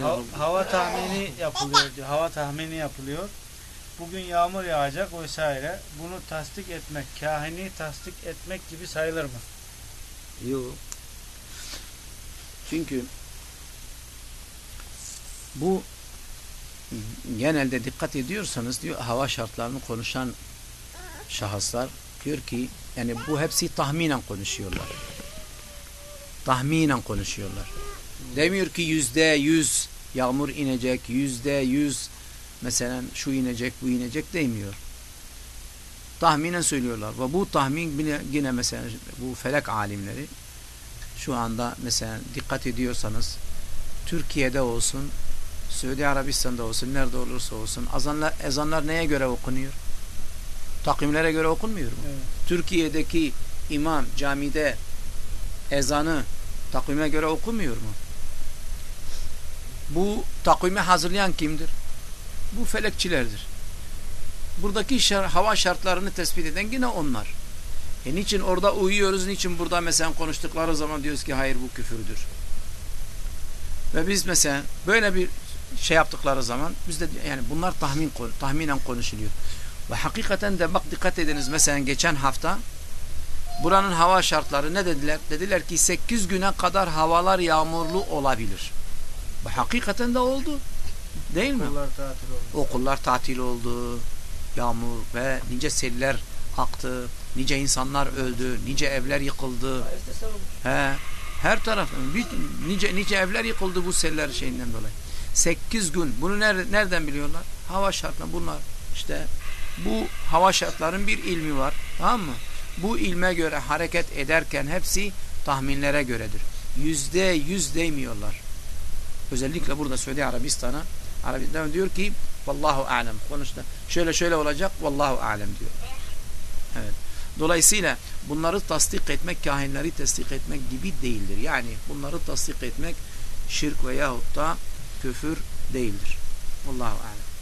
Ha- hava tahmini yapılıyor. diyor. Hava tahmini yapılıyor. Bugün yağmur yağacak vesaire. Bunu tasdik etmek, kahini tasdik etmek gibi sayılır mı? Yok. Çünkü bu genelde dikkat ediyorsanız diyor hava şartlarını konuşan şahıslar diyor ki yani bu hepsi tahminen konuşuyorlar. Tahminen konuşuyorlar. Demiyor ki yüzde yüz yağmur inecek, yüzde yüz mesela şu inecek, bu inecek demiyor. Tahminen söylüyorlar. Ve bu tahmin yine, yine mesela bu felek alimleri şu anda mesela dikkat ediyorsanız Türkiye'de olsun, Suudi Arabistan'da olsun, nerede olursa olsun azanlar, ezanlar neye göre okunuyor? Takvimlere göre okunmuyor mu? Evet. Türkiye'deki imam camide ezanı takvime göre okumuyor mu? Bu takvimi hazırlayan kimdir? Bu felekçilerdir. Buradaki şar- hava şartlarını tespit eden yine onlar. E niçin orada uyuyoruz, niçin burada mesela konuştukları zaman diyoruz ki hayır bu küfürdür. Ve biz mesela böyle bir şey yaptıkları zaman biz de yani bunlar tahmin tahminen konuşuluyor. Ve hakikaten de bak dikkat ediniz mesela geçen hafta buranın hava şartları ne dediler? Dediler ki 8 güne kadar havalar yağmurlu olabilir. Ve hakikaten de oldu. Değil mi? Okullar tatil oldu. Okullar tatil oldu. Yağmur ve nice seller aktı. Nice insanlar öldü. Nice evler yıkıldı. He, her taraf nice nice evler yıkıldı bu seller şeyinden dolayı. 8 gün. Bunu nerede, nereden biliyorlar? Hava şartları bunlar. işte bu hava şartların bir ilmi var. Tamam mı? Bu ilme göre hareket ederken hepsi tahminlere göredir. Yüzde yüz değmiyorlar. Özellikle burada Suudi Arabistan'a Arabistan diyor ki Vallahu alem konuştu. Şöyle şöyle olacak Vallahu alem diyor. Evet. Dolayısıyla bunları tasdik etmek, kahinleri tasdik etmek gibi değildir. Yani bunları tasdik etmek şirk veyahut da küfür değildir. Allahu alem.